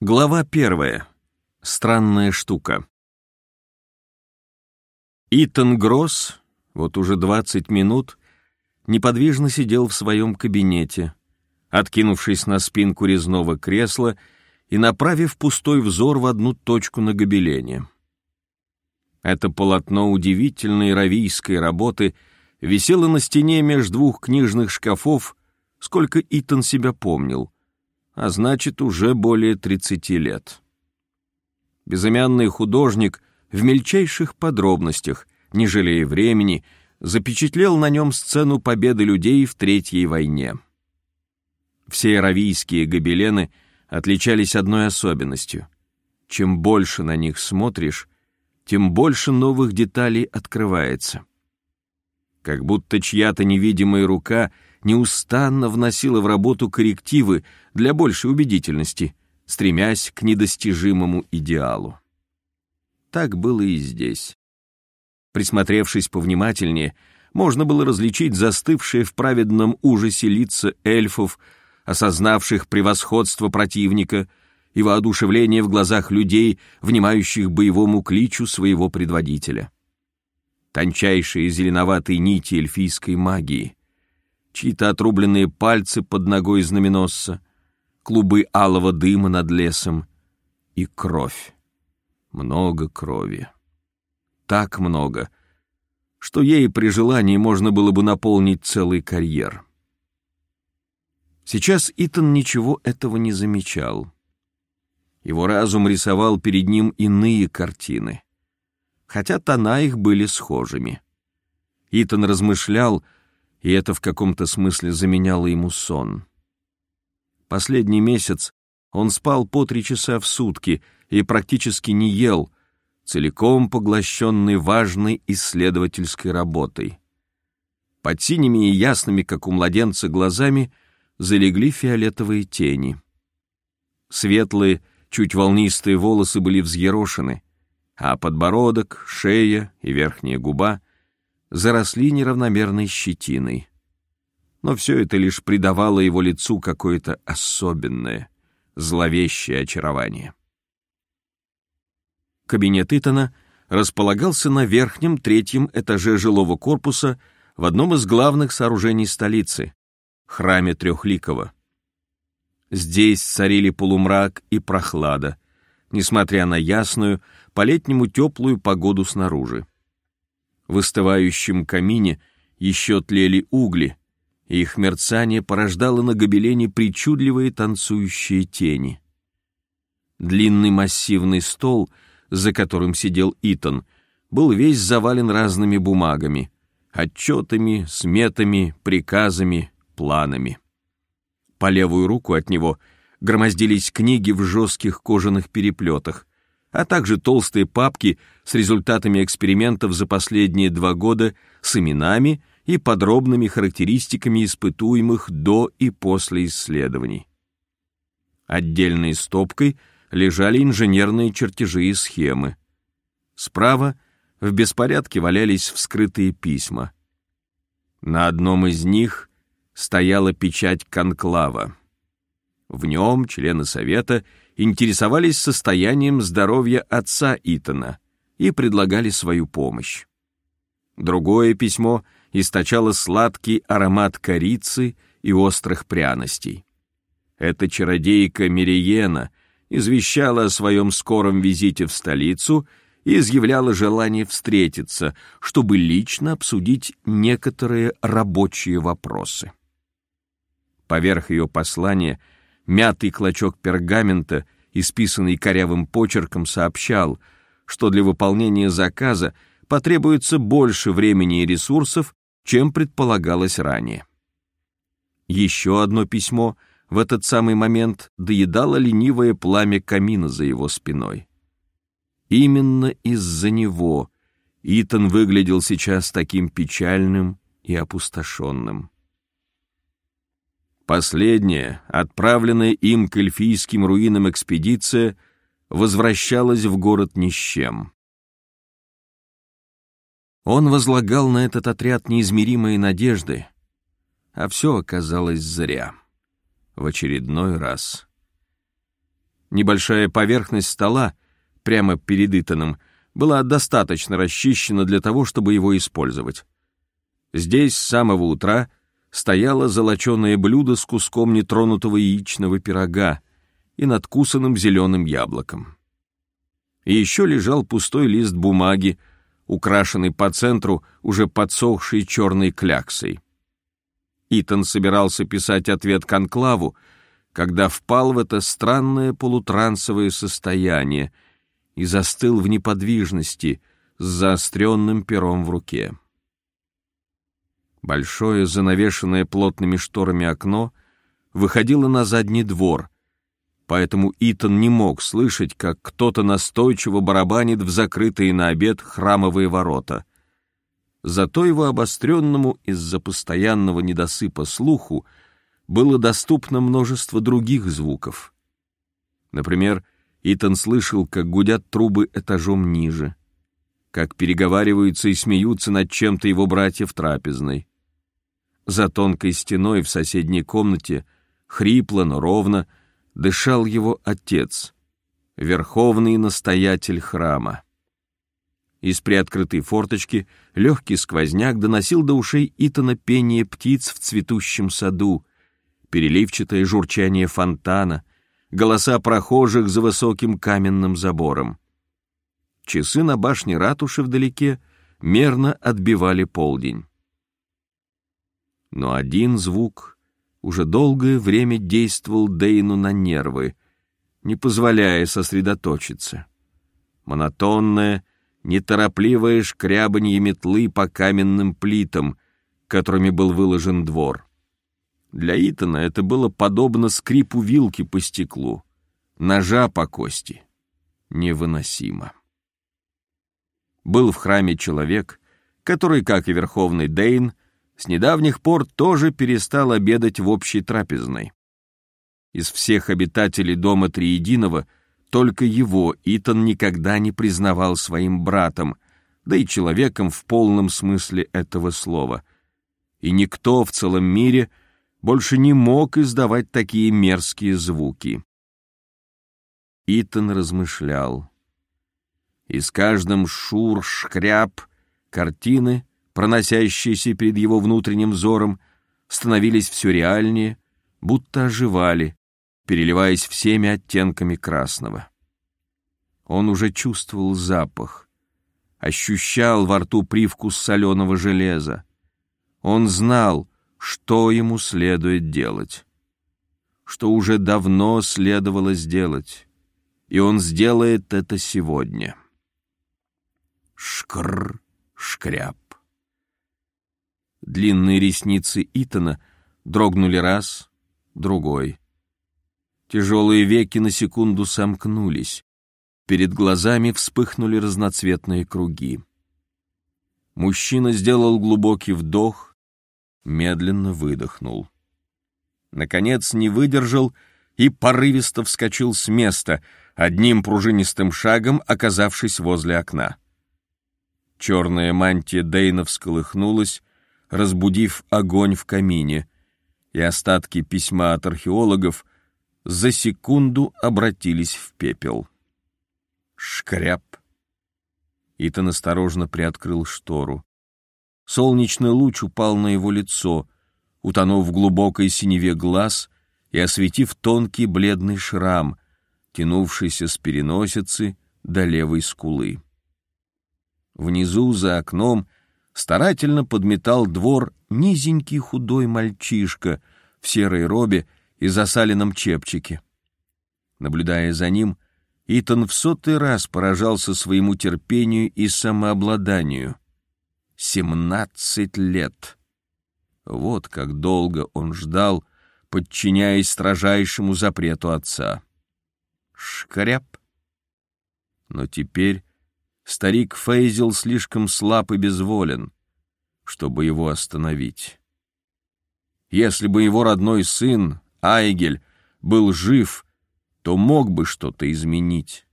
Глава первая. Странная штука. Итан Гросс, вот уже двадцать минут, неподвижно сидел в своем кабинете, откинувшись на спинку резного кресла и направив пустой взор в одну точку на гобелене. Это полотно удивительной равийской работы висело на стене между двух книжных шкафов, сколько Итан себя помнил — а значит, уже более 30 лет. Безымянный художник в мельчайших подробностях, не жалея времени, запечатлел на нем сцену победы людей в Третьей войне. Все равийские гобелены отличались одной особенностью. Чем больше на них смотришь, тем больше новых деталей открывается. Как будто чья-то невидимая рука — неустанно вносила в работу коррективы для большей убедительности, стремясь к недостижимому идеалу. Так было и здесь. Присмотревшись повнимательнее, можно было различить застывшие в праведном ужасе лица эльфов, осознавших превосходство противника, и воодушевление в глазах людей, внимающих боевому кличу своего предводителя. Тончайшие зеленоватые нити эльфийской магии, чьи-то отрубленные пальцы под ногой знаменосца, клубы алого дыма над лесом и кровь. Много крови. Так много, что ей при желании можно было бы наполнить целый карьер. Сейчас Итан ничего этого не замечал. Его разум рисовал перед ним иные картины, хотя тона их были схожими. Итан размышлял, и это в каком-то смысле заменяло ему сон. Последний месяц он спал по три часа в сутки и практически не ел, целиком поглощенный важной исследовательской работой. Под синими и ясными, как у младенца, глазами залегли фиолетовые тени. Светлые, чуть волнистые волосы были взъерошены, а подбородок, шея и верхняя губа заросли неравномерной щетиной. Но все это лишь придавало его лицу какое-то особенное, зловещее очарование. Кабинет Итана располагался на верхнем третьем этаже жилого корпуса в одном из главных сооружений столицы — храме Трехликова. Здесь царили полумрак и прохлада, несмотря на ясную, по-летнему теплую погоду снаружи. В остывающем камине еще тлели угли, и их мерцание порождало на гобелене причудливые танцующие тени. Длинный массивный стол, за которым сидел Итан, был весь завален разными бумагами, отчетами, сметами, приказами, планами. По левую руку от него громоздились книги в жестких кожаных переплетах, а также толстые папки с результатами экспериментов за последние два года с именами и подробными характеристиками испытуемых до и после исследований. Отдельной стопкой лежали инженерные чертежи и схемы. Справа в беспорядке валялись вскрытые письма. На одном из них стояла печать конклава. В нем члены совета интересовались состоянием здоровья отца Итана и предлагали свою помощь. Другое письмо источало сладкий аромат корицы и острых пряностей. Эта чародейка Мириена извещала о своем скором визите в столицу и изъявляла желание встретиться, чтобы лично обсудить некоторые рабочие вопросы. Поверх ее послания — Мятый клочок пергамента, исписанный корявым почерком, сообщал, что для выполнения заказа потребуется больше времени и ресурсов, чем предполагалось ранее. Еще одно письмо в этот самый момент доедало ленивое пламя камина за его спиной. Именно из-за него Итан выглядел сейчас таким печальным и опустошенным. Последняя, отправленная им к эльфийским руинам экспедиция, возвращалась в город ни с чем. Он возлагал на этот отряд неизмеримые надежды, а все оказалось зря. В очередной раз. Небольшая поверхность стола, прямо перед Итаном, была достаточно расчищена для того, чтобы его использовать. Здесь с самого утра стояло золоченое блюдо с куском нетронутого яичного пирога и надкусанным зеленым яблоком. И еще лежал пустой лист бумаги, украшенный по центру уже подсохшей черной кляксой. Итан собирался писать ответ конклаву, когда впал в это странное полутрансовое состояние и застыл в неподвижности с заостренным пером в руке. Большое, занавешенное плотными шторами окно выходило на задний двор, поэтому Итан не мог слышать, как кто-то настойчиво барабанит в закрытые на обед храмовые ворота. Зато его обостренному из-за постоянного недосыпа слуху было доступно множество других звуков. Например, Итан слышал, как гудят трубы этажом ниже, как переговариваются и смеются над чем-то его братья в трапезной. За тонкой стеной в соседней комнате, хрипло, но ровно, дышал его отец, верховный настоятель храма. Из приоткрытой форточки легкий сквозняк доносил до ушей Итана пение птиц в цветущем саду, переливчатое журчание фонтана, голоса прохожих за высоким каменным забором. Часы на башне ратуши вдалеке мерно отбивали полдень. Но один звук уже долгое время действовал Дейну на нервы, не позволяя сосредоточиться. Монотонное, неторопливое шкрябанье метлы по каменным плитам, которыми был выложен двор. Для Итана это было подобно скрипу вилки по стеклу, ножа по кости. Невыносимо. Был в храме человек, который, как и Верховный Дейн, с недавних пор тоже перестал обедать в общей трапезной. Из всех обитателей дома Триединого только его Итан никогда не признавал своим братом, да и человеком в полном смысле этого слова. И никто в целом мире — больше не мог издавать такие мерзкие звуки. Итан размышлял. И с каждым шур-шкряб картины, проносящиеся перед его внутренним взором, становились все реальнее, будто оживали, переливаясь всеми оттенками красного. Он уже чувствовал запах, ощущал во рту привкус соленого железа. Он знал, что ему следует делать, что уже давно следовало сделать, и он сделает это сегодня. Шкр, шкряп. Длинные ресницы Итана дрогнули раз, другой. Тяжелые веки на секунду сомкнулись. Перед глазами вспыхнули разноцветные круги. Мужчина сделал глубокий вдох, медленно выдохнул. Наконец не выдержал и порывисто вскочил с места, одним пружинистым шагом оказавшись возле окна. Черная мантия Дейна всколыхнулась, разбудив огонь в камине, и остатки письма от археологов за секунду обратились в пепел. Шкряп. Итан осторожно приоткрыл штору. Солнечный луч упал на его лицо, утонув в глубокой синеве глаз и осветив тонкий бледный шрам, тянувшийся с переносицы до левой скулы. Внизу, за окном, старательно подметал двор низенький худой мальчишка в серой робе и засаленном чепчике. Наблюдая за ним, Итан в сотый раз поражался своему терпению и самообладанию — Семнадцать лет. Вот как долго он ждал, подчиняясь строжайшему запрету отца. Шкряп. Но теперь старик Фейзел слишком слаб и безволен, чтобы его остановить. Если бы его родной сын, Айгель, был жив, то мог бы что-то изменить.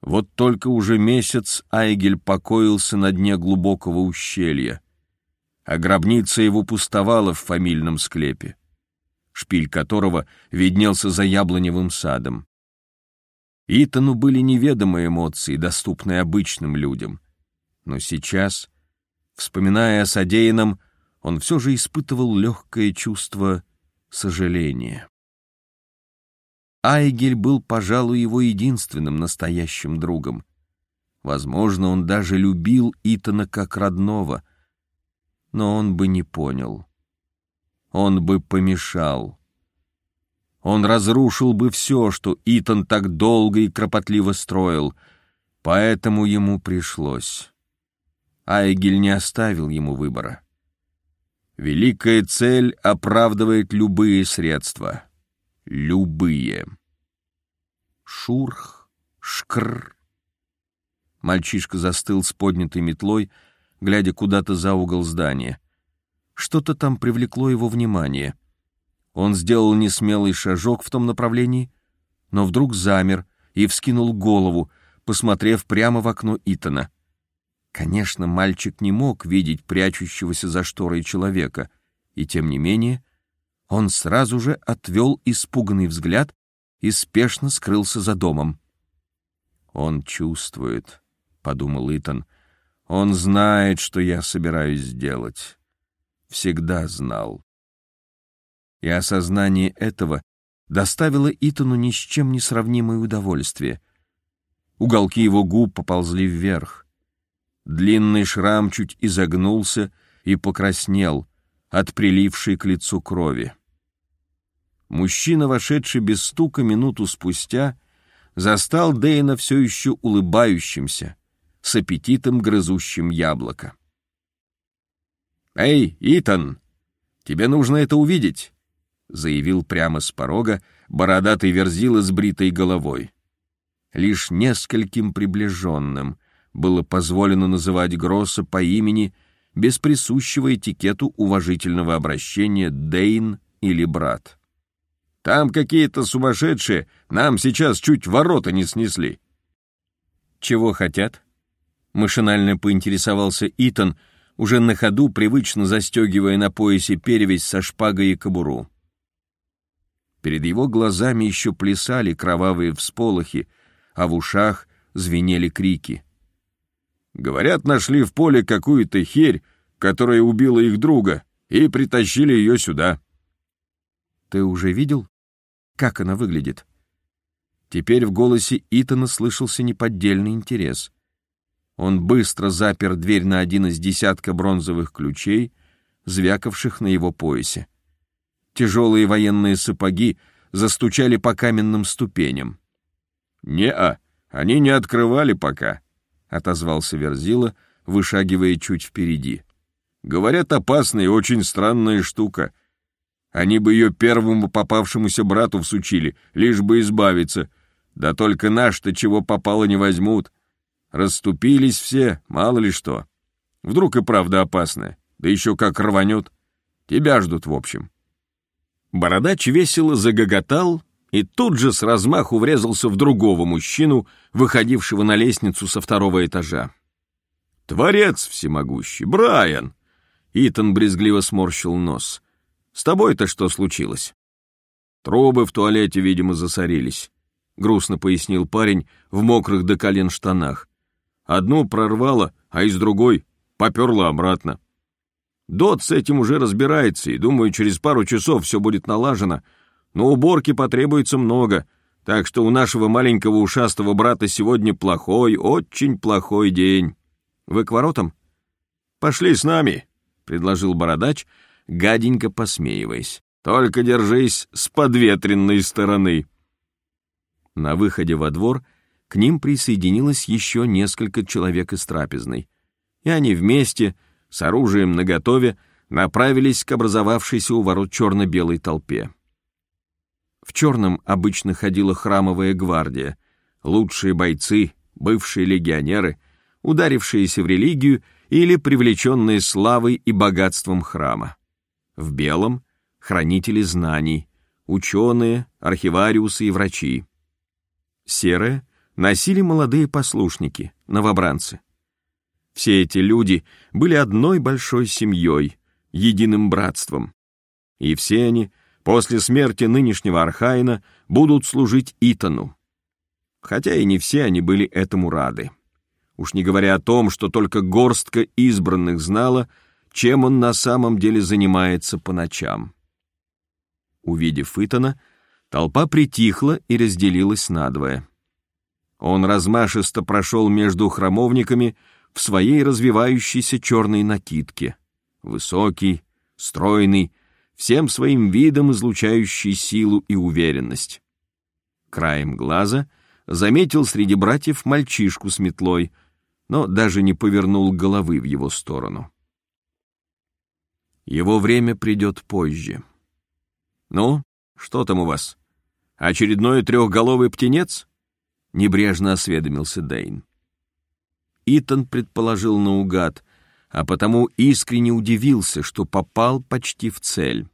Вот только уже месяц Айгель покоился на дне глубокого ущелья, а гробница его пустовала в фамильном склепе, шпиль которого виднелся за яблоневым садом. Итану были неведомы эмоции, доступные обычным людям. Но сейчас, вспоминая о содеянном, он все же испытывал легкое чувство сожаления. Айгель был, пожалуй, его единственным настоящим другом. Возможно, он даже любил Итана как родного, но он бы не понял. Он бы помешал. Он разрушил бы все, что Итан так долго и кропотливо строил, поэтому ему пришлось. Айгель не оставил ему выбора. Великая цель оправдывает любые средства. Любые. Шурх, шкр. Мальчишка застыл с поднятой метлой, глядя куда-то за угол здания. Что-то там привлекло его внимание. Он сделал несмелый шажок в том направлении, но вдруг замер и вскинул голову, посмотрев прямо в окно Итана. Конечно, мальчик не мог видеть прячущегося за шторой человека, и тем не менее он сразу же отвел испуганный взгляд и спешно скрылся за домом. «Он чувствует», — подумал Итан, — «он знает, что я собираюсь сделать. Всегда знал». И осознание этого доставило Итану ни с чем не сравнимое удовольствие. Уголки его губ поползли вверх. Длинный шрам чуть изогнулся и покраснел от прилившей к лицу крови. Мужчина, вошедший без стука минуту спустя, застал Дейна все еще улыбающимся, с аппетитом грызущим яблоко. «Эй, Итан, тебе нужно это увидеть», — заявил прямо с порога бородатый верзила с бритой головой. Лишь нескольким приближенным — было позволено называть Гросса по имени без присущего этикету уважительного обращения Дейн или брат. «Там какие-то сумасшедшие, нам сейчас чуть ворота не снесли». «Чего хотят?» — машинально поинтересовался Итан, уже на ходу привычно застегивая на поясе перевязь со шпагой и кобуру. Перед его глазами еще плясали кровавые всполохи, а в ушах звенели крики. Говорят, нашли в поле какую-то херь, которая убила их друга, и притащили ее сюда. Ты уже видел, как она выглядит? Теперь в голосе Итана слышался неподдельный интерес. Он быстро запер дверь на один из десятка бронзовых ключей, звякавших на его поясе. Тяжелые военные сапоги застучали по каменным ступеням. «Не-а, они не открывали пока», — отозвался Верзила, вышагивая чуть впереди. «Говорят, опасная и очень странная штука. Они бы ее первому попавшемуся брату всучили, лишь бы избавиться. Да только наш-то чего попало не возьмут. Расступились все, мало ли что. Вдруг и правда опасная, да еще как рванет. Тебя ждут, в общем». Бородач весело загоготал, и тут же с размаху врезался в другого мужчину, выходившего на лестницу со второго этажа. «Творец всемогущий, Брайан!» Итан брезгливо сморщил нос. «С тобой-то что случилось?» «Трубы в туалете, видимо, засорились», — грустно пояснил парень в мокрых до колен штанах. «Одну прорвало, а из другой поперла обратно. Дот с этим уже разбирается, и, думаю, через пару часов все будет налажено, но уборки потребуется много, так что у нашего маленького ушастого брата сегодня плохой, очень плохой день. Вы к воротам? Пошли с нами, предложил бородач, гаденько посмеиваясь. Только держись с подветренной стороны. На выходе во двор к ним присоединилось еще несколько человек из трапезной, и они вместе, с оружием наготове, направились к образовавшейся у ворот черно-белой толпе. В черном обычно ходила храмовая гвардия, лучшие бойцы, бывшие легионеры, ударившиеся в религию или привлеченные славой и богатством храма. В белом — хранители знаний, ученые, архивариусы и врачи. Серое носили молодые послушники, новобранцы. Все эти люди были одной большой семьей, единым братством. И все они — после смерти нынешнего Архаина будут служить Итану. хотя и не все они были этому рады. Уж не говоря о том, что только горстка избранных знала, чем он на самом деле занимается по ночам. Увидев Итана, толпа притихла и разделилась надвое. Он размашисто прошел между храмовниками в своей развивающейся черной накидке. Высокий, стройный, всем своим видом излучающий силу и уверенность. Краем глаза заметил среди братьев мальчишку с метлой, но даже не повернул головы в его сторону. Его время придет позже. «Ну, что там у вас? Очередной трехголовый птенец?» — небрежно осведомился Дейн. Итан предположил наугад, а потому искренне удивился, что попал почти в цель.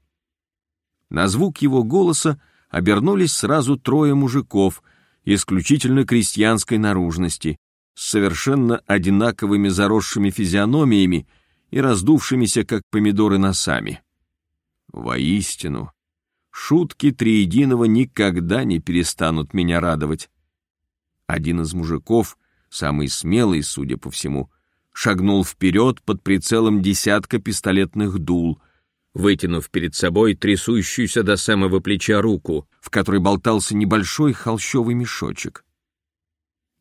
На звук его голоса обернулись сразу трое мужиков исключительно крестьянской наружности, с совершенно одинаковыми заросшими физиономиями и раздувшимися, как помидоры, носами. Воистину, шутки Триединого никогда не перестанут меня радовать. Один из мужиков, самый смелый, судя по всему, шагнул вперед под прицелом десятка пистолетных дул, вытянув перед собой трясущуюся до самого плеча руку, в которой болтался небольшой холщовый мешочек.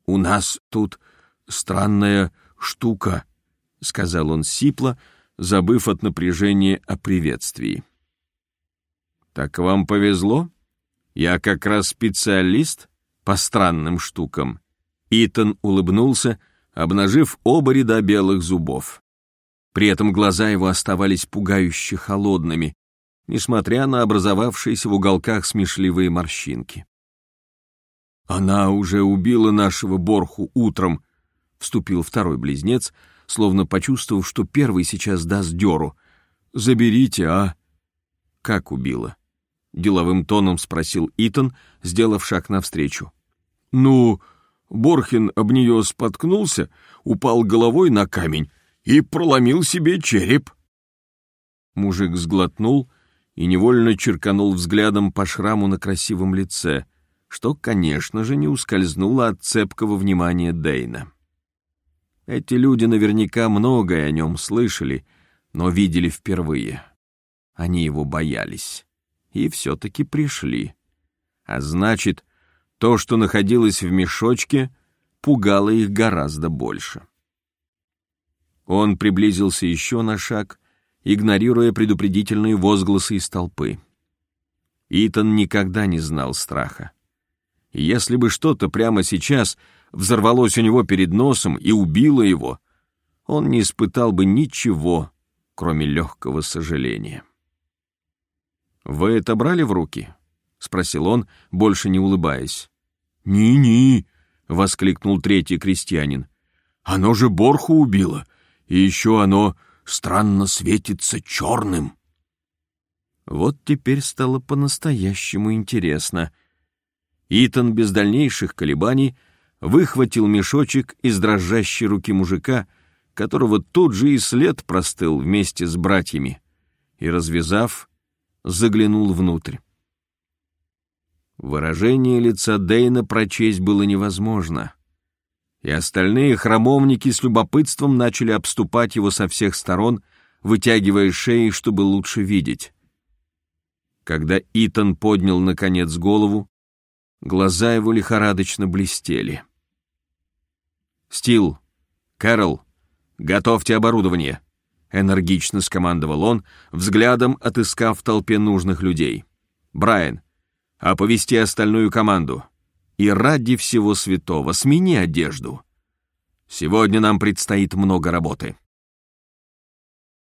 «У нас тут странная штука», — сказал он сипло, забыв от напряжения о приветствии. «Так вам повезло? Я как раз специалист по странным штукам». Итан улыбнулся, обнажив оба ряда белых зубов. При этом глаза его оставались пугающе холодными, несмотря на образовавшиеся в уголках смешливые морщинки. «Она уже убила нашего Борху утром», — вступил второй близнец, словно почувствовав, что первый сейчас даст дёру. «Заберите, а?» «Как убила?» — деловым тоном спросил Итан, сделав шаг навстречу. «Ну, Борхин об нее споткнулся, упал головой на камень и проломил себе череп. Мужик сглотнул и невольно черканул взглядом по шраму на красивом лице, что, конечно же, не ускользнуло от цепкого внимания Дейна. Эти люди наверняка многое о нем слышали, но видели впервые. Они его боялись и все-таки пришли. А значит, то, что находилось в мешочке, пугало их гораздо больше. Он приблизился еще на шаг, игнорируя предупредительные возгласы из толпы. Итан никогда не знал страха. если бы что-то прямо сейчас взорвалось у него перед носом и убило его, он не испытал бы ничего, кроме легкого сожаления. «Вы это брали в руки?» — спросил он, больше не улыбаясь. «Ни-ни!» — воскликнул третий крестьянин. «Оно же Борху убило, и еще оно странно светится черным». Вот теперь стало по-настоящему интересно. Итан без дальнейших колебаний выхватил мешочек из дрожащей руки мужика, которого тут же и след простыл вместе с братьями, и, развязав, заглянул внутрь. Выражение лица Дейна прочесть было невозможно, и остальные храмовники с любопытством начали обступать его со всех сторон, вытягивая шеи, чтобы лучше видеть. Когда Итан поднял, наконец, голову, глаза его лихорадочно блестели. «Стил, Кэрол, готовьте оборудование!» — энергично скомандовал он, взглядом отыскав в толпе нужных людей. «Брайан, оповести остальную команду. И ради всего святого смени одежду. Сегодня нам предстоит много работы.